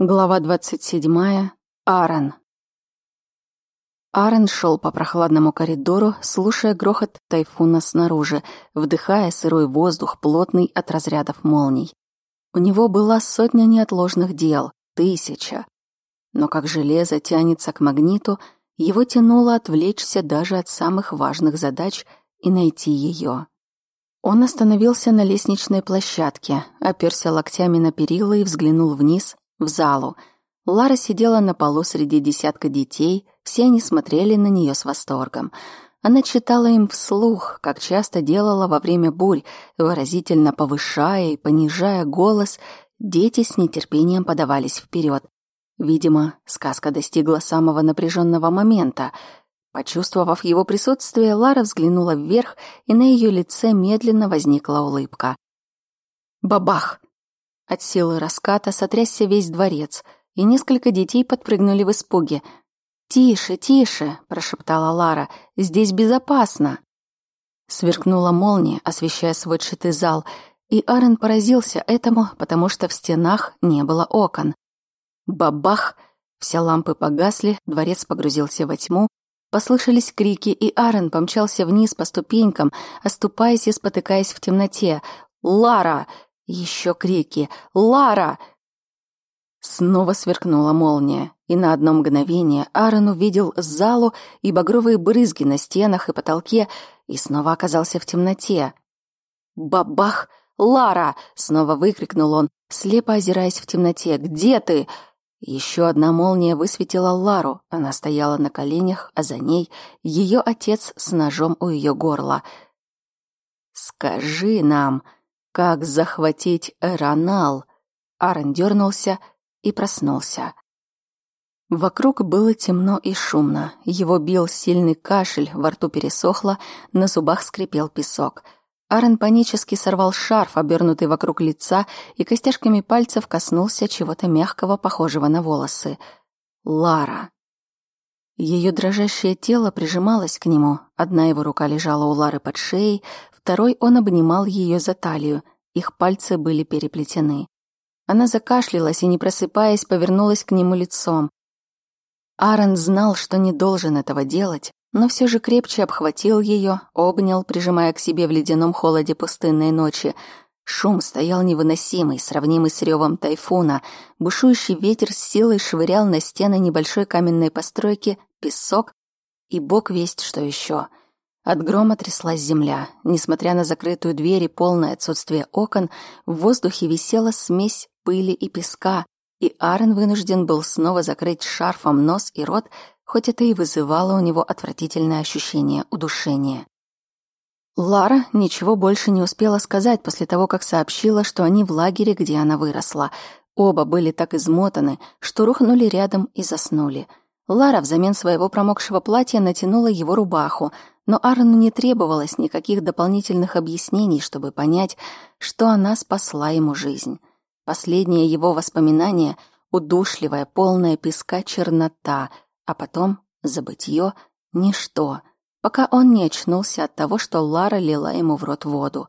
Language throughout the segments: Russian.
Глава двадцать седьмая. Аарон. Аарон шел по прохладному коридору, слушая грохот тайфуна снаружи, вдыхая сырой воздух, плотный от разрядов молний. У него была сотня неотложных дел, тысяча. Но как железо тянется к магниту, его тянуло отвлечься даже от самых важных задач и найти ее. Он остановился на лестничной площадке, оперся локтями на перила и взглянул вниз в залу. Лара сидела на полу среди десятка детей, все они смотрели на нее с восторгом. Она читала им вслух, как часто делала во время бурь, выразительно повышая и понижая голос, дети с нетерпением подавались вперед. Видимо, сказка достигла самого напряженного момента. Почувствовав его присутствие, Лара взглянула вверх, и на ее лице медленно возникла улыбка. Бабах! От силы раската сотрясся весь дворец, и несколько детей подпрыгнули в испуге. «Тише, тише!» — прошептала Лара. «Здесь безопасно!» Сверкнула молния, освещая сводчатый зал, и Аарон поразился этому, потому что в стенах не было окон. Бабах! Все лампы погасли, дворец погрузился во тьму, послышались крики, и Аарон помчался вниз по ступенькам, оступаясь и спотыкаясь в темноте. «Лара!» Еще крики «Лара!» Снова сверкнула молния, и на одно мгновение Аарон увидел залу и багровые брызги на стенах и потолке, и снова оказался в темноте. «Бабах! Лара!» — снова выкрикнул он, слепо озираясь в темноте. «Где ты?» Еще одна молния высветила Лару. Она стояла на коленях, а за ней ее отец с ножом у ее горла. «Скажи нам!» Как захватить Эронал? Аарон дернулся и проснулся. Вокруг было темно и шумно. Его бил сильный кашель, во рту пересохло, на зубах скрипел песок. Аарон панически сорвал шарф, обернутый вокруг лица, и костяшками пальцев коснулся чего-то мягкого, похожего на волосы. Лара. Ее дрожащее тело прижималось к нему. Одна его рука лежала у Лары под шеей, Второй он обнимал ее за талию, их пальцы были переплетены. Она закашлялась и, не просыпаясь, повернулась к нему лицом. Аарон знал, что не должен этого делать, но все же крепче обхватил ее, обнял, прижимая к себе в ледяном холоде пустынной ночи. Шум стоял невыносимый, сравнимый с ревом тайфуна. Бушующий ветер с силой швырял на стены небольшой каменной постройки песок и бог весть что еще. От грома тряслась земля. Несмотря на закрытую дверь и полное отсутствие окон, в воздухе висела смесь пыли и песка, и Аарон вынужден был снова закрыть шарфом нос и рот, хоть это и вызывало у него отвратительное ощущение удушения. Лара ничего больше не успела сказать после того, как сообщила, что они в лагере, где она выросла. Оба были так измотаны, что рухнули рядом и заснули. Лара взамен своего промокшего платья натянула его рубаху, но Аарону не требовалось никаких дополнительных объяснений, чтобы понять, что она спасла ему жизнь. Последнее его воспоминание — удушливая, полная песка чернота, а потом забытье — ничто, пока он не очнулся от того, что Лара лила ему в рот воду.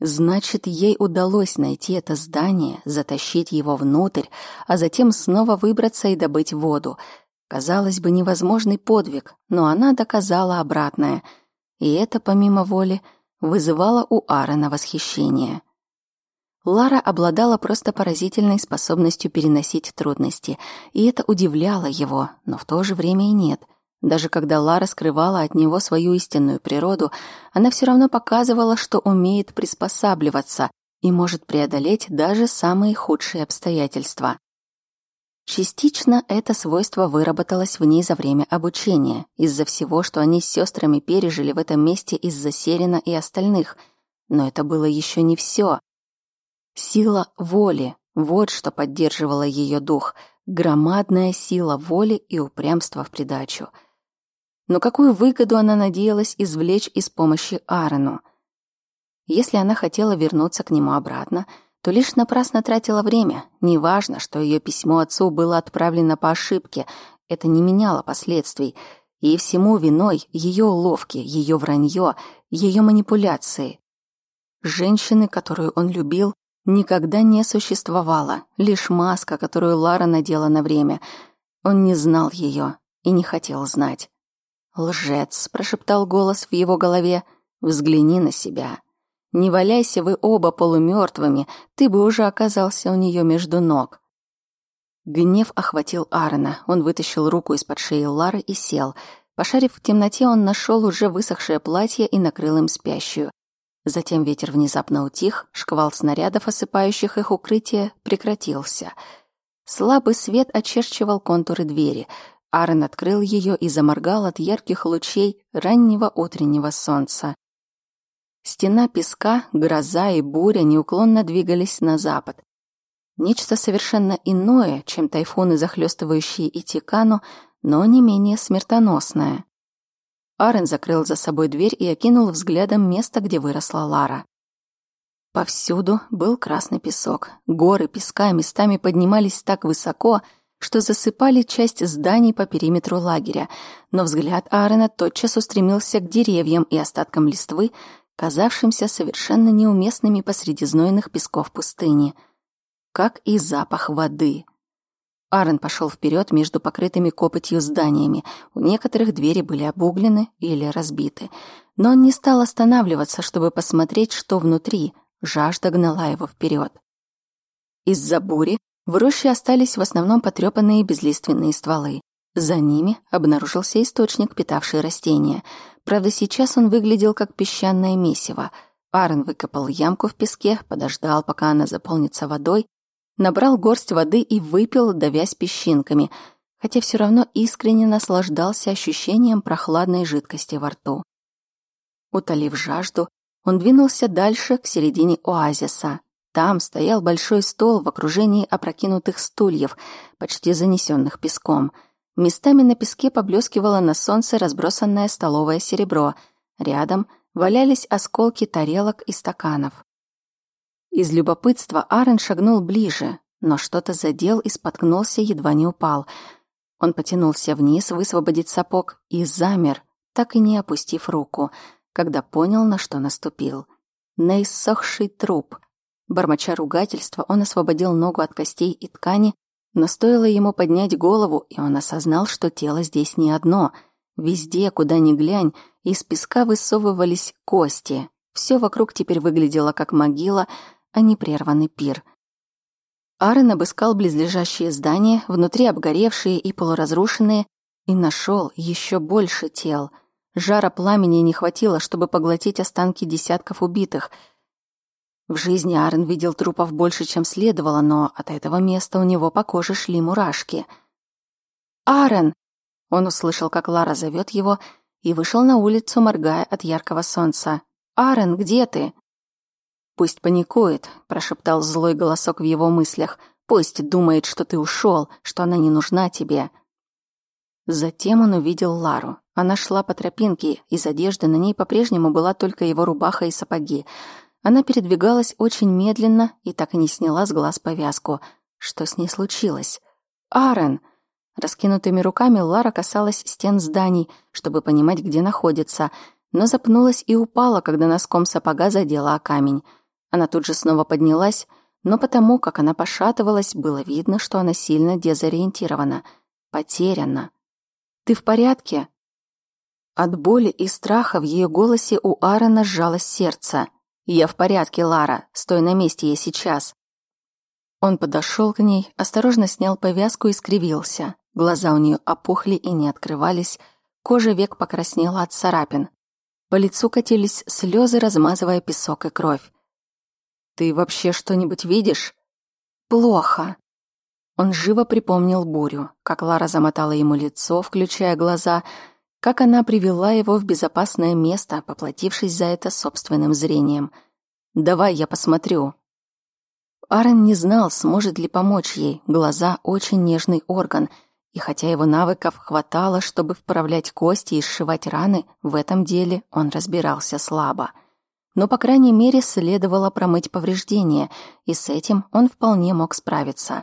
Значит, ей удалось найти это здание, затащить его внутрь, а затем снова выбраться и добыть воду — Казалось бы, невозможный подвиг, но она доказала обратное, и это, помимо воли, вызывало у Аарона восхищение. Лара обладала просто поразительной способностью переносить трудности, и это удивляло его, но в то же время и нет. Даже когда Лара скрывала от него свою истинную природу, она все равно показывала, что умеет приспосабливаться и может преодолеть даже самые худшие обстоятельства. Частично это свойство выработалось в ней за время обучения, из-за всего, что они с сестрами пережили в этом месте из-за Серина и остальных. Но это было еще не все. Сила воли — вот что поддерживало ее дух, громадная сила воли и упрямства в придачу. Но какую выгоду она надеялась извлечь из помощи Аарону? Если она хотела вернуться к нему обратно — то лишь напрасно тратила время. Неважно, что ее письмо отцу было отправлено по ошибке, это не меняло последствий. И всему виной ее уловки, ее вранье, ее манипуляции. Женщины, которую он любил, никогда не существовало, лишь маска, которую Лара надела на время. Он не знал ее и не хотел знать. «Лжец», — прошептал голос в его голове, — «взгляни на себя. Не валяйся вы оба полумертвыми, ты бы уже оказался у нее между ног». Гнев охватил Аарона. Он вытащил руку из-под шеи Лары и сел. Пошарив в темноте, он нашел уже высохшее платье и накрыл им спящую. Затем ветер внезапно утих, шквал снарядов, осыпающих их укрытие, прекратился. Слабый свет очерчивал контуры двери. Аарон открыл ее и заморгал от ярких лучей раннего утреннего солнца. Стена песка, гроза и буря неуклонно двигались на запад. Нечто совершенно иное, чем тайфуны, захлестывающие Итикану, но не менее смертоносное. Арен закрыл за собой дверь и окинул взглядом место, где выросла Лара. Повсюду был красный песок. Горы песка местами поднимались так высоко, что засыпали часть зданий по периметру лагеря, но взгляд Аарона тотчас устремился к деревьям и остаткам листвы, казавшимся совершенно неуместными посреди знойных песков пустыни. Как и запах воды. Аарон пошел вперед между покрытыми копотью зданиями. У некоторых двери были обуглены или разбиты. Но он не стал останавливаться, чтобы посмотреть, что внутри. Жажда гнала его вперед. Из-за бури в роще остались в основном потрепанные безлиственные стволы. За ними обнаружился источник, питавший растения. Правда, сейчас он выглядел как песчаное месиво. Аарон выкопал ямку в песке, подождал, пока она заполнится водой, набрал горсть воды и выпил, давясь песчинками, хотя все равно искренне наслаждался ощущением прохладной жидкости во рту. Утолив жажду, он двинулся дальше, к середине оазиса. Там стоял большой стол в окружении опрокинутых стульев, почти занесенных песком. Местами на песке поблескивало на солнце разбросанное столовое серебро. Рядом валялись осколки тарелок и стаканов. Из любопытства Аарон шагнул ближе, но что-то задел и споткнулся, едва не упал. Он потянулся вниз, высвободить сапог, и замер, так и не опустив руку, когда понял, на что наступил. На иссохший труп — Бормоча ругательства, он освободил ногу от костей и ткани, но стоило ему поднять голову, и он осознал, что тело здесь не одно. Везде, куда ни глянь, из песка высовывались кости. Все вокруг теперь выглядело как могила, а не прерванный пир. Аарон обыскал близлежащие здания, внутри обгоревшие и полуразрушенные, и нашел еще больше тел. Жара пламени не хватило, чтобы поглотить останки десятков убитых — в жизни Арен видел трупов больше, чем следовало, но от этого места у него по коже шли мурашки. «Арен!» Он услышал, как Лара зовет его, и вышел на улицу, моргая от яркого солнца. «Арен, где ты?» «Пусть паникует», — прошептал злой голосок в его мыслях. «Пусть думает, что ты ушел, что она не нужна тебе». Затем он увидел Лару. Она шла по тропинке, из одежды на ней по-прежнему была только его рубаха и сапоги. Она передвигалась очень медленно и так и не сняла с глаз повязку. Что с ней случилось? Арен! Раскинутыми руками Лара касалась стен зданий, чтобы понимать, где находится, но запнулась и упала, когда носком сапога задела о камень. Она тут же снова поднялась, но потому, как она пошатывалась, было видно, что она сильно дезориентирована, потеряна. «Ты в порядке?» От боли и страха в ее голосе у Аарона сжалось сердце. «Я в порядке, Лара. Стой на месте, я сейчас». Он подошел к ней, осторожно снял повязку и скривился. Глаза у нее опухли и не открывались, кожа век покраснела от царапин. По лицу катились слезы, размазывая песок и кровь. «Ты вообще что-нибудь видишь?» «Плохо». Он живо припомнил бурю, как Лара замотала ему лицо, включая глаза, как она привела его в безопасное место, поплатившись за это собственным зрением. «Давай я посмотрю». Аарон не знал, сможет ли помочь ей. Глаза — очень нежный орган, и хотя его навыков хватало, чтобы вправлять кости и сшивать раны, в этом деле он разбирался слабо. Но, по крайней мере, следовало промыть повреждения, и с этим он вполне мог справиться.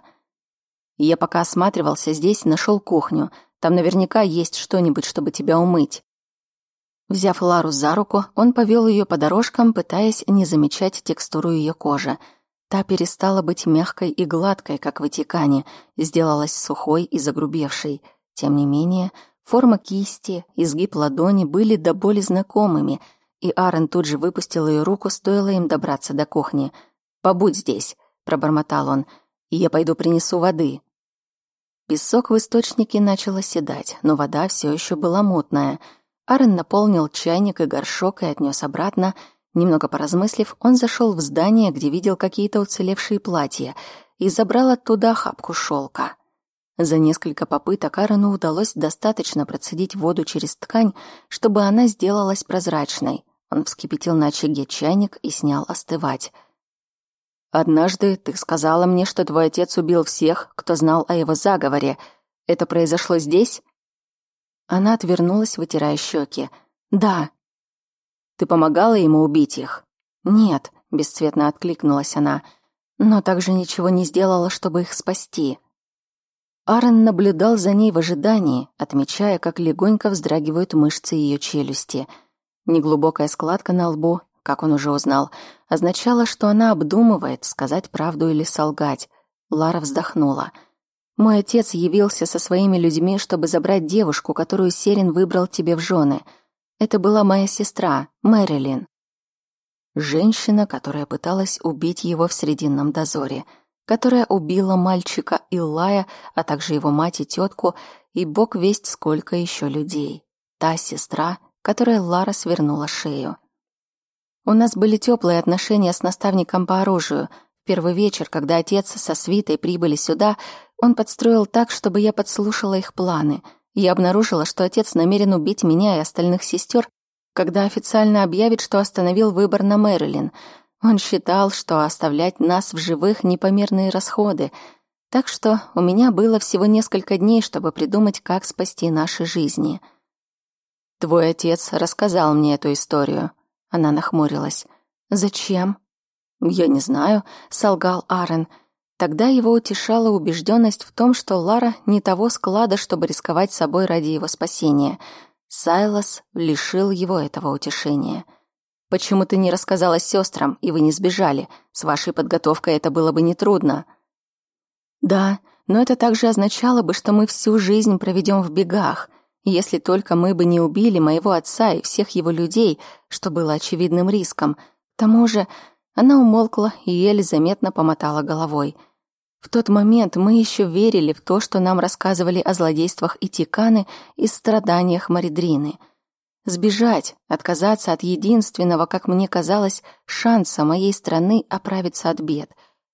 Я пока осматривался здесь, нашел кухню — там наверняка есть что-нибудь, чтобы тебя умыть». Взяв Лару за руку, он повел ее по дорожкам, пытаясь не замечать текстуру ее кожи. Та перестала быть мягкой и гладкой, как в Ватикане, сделалась сухой и загрубевшей. Тем не менее, форма кисти, изгиб ладони были до боли знакомыми, и Аарон тут же выпустил ее руку, стоило им добраться до кухни. «Побудь здесь», — пробормотал он, — «и я пойду принесу воды». Песок в источнике начал оседать, но вода все еще была мутная. Аарон наполнил чайник и горшок и отнес обратно — Немного поразмыслив, он зашел в здание, где видел какие-то уцелевшие платья, и забрал оттуда хапку шелка. За несколько попыток Аарону удалось достаточно процедить воду через ткань, чтобы она сделалась прозрачной. Он вскипятил на очаге чайник и снял остывать. «Однажды ты сказала мне, что твой отец убил всех, кто знал о его заговоре. Это произошло здесь?» Она отвернулась, вытирая щеки. «Да, ты помогала ему убить их? Нет, бесцветно откликнулась она, но также ничего не сделала, чтобы их спасти. Аарон наблюдал за ней в ожидании, отмечая, как легонько вздрагивают мышцы ее челюсти. Неглубокая складка на лбу, как он уже узнал, означала, что она обдумывает, сказать правду или солгать. Лара вздохнула. «Мой отец явился со своими людьми, чтобы забрать девушку, которую Серин выбрал тебе в жены. Это была моя сестра, Мэрилин. Женщина, которая пыталась убить его в Срединном дозоре, которая убила мальчика Илая, а также его мать и тетку, и бог весть сколько еще людей. Та сестра, которая Лара свернула шею. У нас были теплые отношения с наставником по оружию. В первый вечер, когда отец со свитой прибыли сюда, он подстроил так, чтобы я подслушала их планы — я обнаружила, что отец намерен убить меня и остальных сестер, когда официально объявит, что остановил выбор на Мэрилин. Он считал, что оставлять нас в живых — непомерные расходы, так что у меня было всего несколько дней, чтобы придумать, как спасти наши жизни. «Твой отец рассказал мне эту историю». Она нахмурилась. «Зачем?» «Я не знаю», — солгал Аарон. Тогда его утешала убежденность в том, что Лара не того склада, чтобы рисковать собой ради его спасения. Сайлас лишил его этого утешения. «Почему ты не рассказала сестрам, и вы не сбежали? С вашей подготовкой это было бы нетрудно». «Да, но это также означало бы, что мы всю жизнь проведем в бегах, если только мы бы не убили моего отца и всех его людей, что было очевидным риском. К тому же она умолкла и еле заметно помотала головой – в тот момент мы еще верили в то, что нам рассказывали о злодействах Итиканы и страданиях Маридрины. Сбежать, отказаться от единственного, как мне казалось, шанса моей страны оправиться от бед.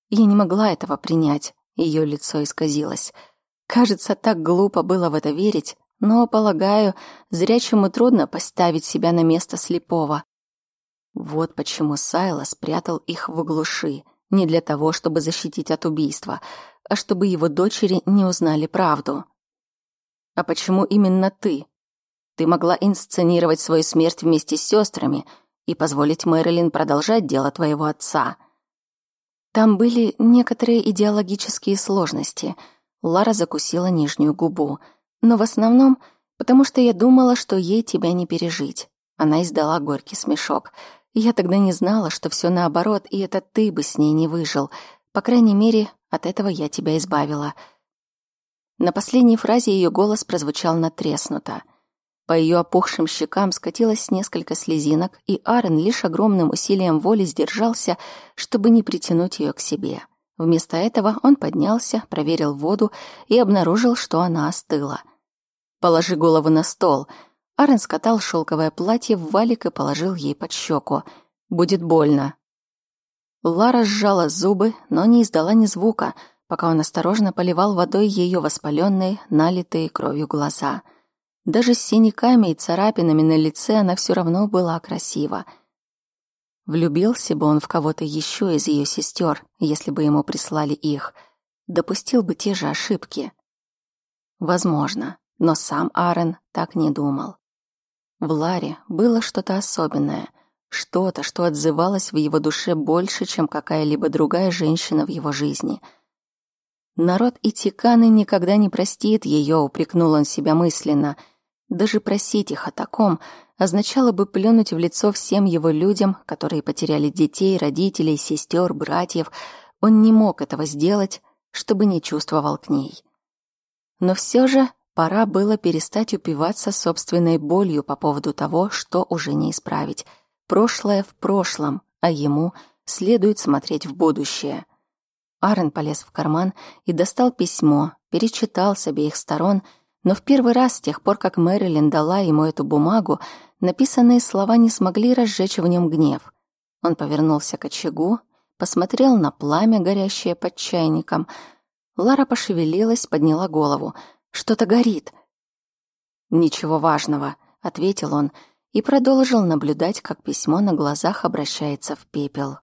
Я не могла этого принять, ее лицо исказилось. Кажется, так глупо было в это верить, но, полагаю, зрячему трудно поставить себя на место слепого. Вот почему Сайла спрятал их в глуши — не для того, чтобы защитить от убийства, а чтобы его дочери не узнали правду. А почему именно ты? Ты могла инсценировать свою смерть вместе с сестрами и позволить Мэрилин продолжать дело твоего отца. Там были некоторые идеологические сложности. Лара закусила нижнюю губу, но в основном потому что я думала, что ей тебя не пережить. Она издала горький смешок — я тогда не знала, что все наоборот, и это ты бы с ней не выжил. По крайней мере, от этого я тебя избавила. На последней фразе ее голос прозвучал натреснуто. По ее опухшим щекам скатилось несколько слезинок, и Аарон лишь огромным усилием воли сдержался, чтобы не притянуть ее к себе. Вместо этого он поднялся, проверил воду и обнаружил, что она остыла. «Положи голову на стол», Арен скатал шелковое платье в валик и положил ей под щеку. «Будет больно». Лара сжала зубы, но не издала ни звука, пока он осторожно поливал водой ее воспаленные, налитые кровью глаза. Даже с синяками и царапинами на лице она все равно была красива. Влюбился бы он в кого-то еще из ее сестер, если бы ему прислали их. Допустил бы те же ошибки. Возможно, но сам Арен так не думал. В Ларе было что-то особенное, что-то, что отзывалось в его душе больше, чем какая-либо другая женщина в его жизни. Народ Итиканы никогда не простит ее, упрекнул он себя мысленно. Даже просить их о таком означало бы плюнуть в лицо всем его людям, которые потеряли детей, родителей, сестер, братьев, Он не мог этого сделать, чтобы не чувствовал к ней. Но все же пора было перестать упиваться собственной болью по поводу того, что уже не исправить. Прошлое в прошлом, а ему следует смотреть в будущее. Аарон полез в карман и достал письмо, перечитал с обеих сторон, но в первый раз с тех пор, как Мэрилин дала ему эту бумагу, написанные слова не смогли разжечь в нем гнев. Он повернулся к очагу, посмотрел на пламя, горящее под чайником. Лара пошевелилась, подняла голову. «Что-то горит». «Ничего важного», — ответил он и продолжил наблюдать, как письмо на глазах обращается в пепел.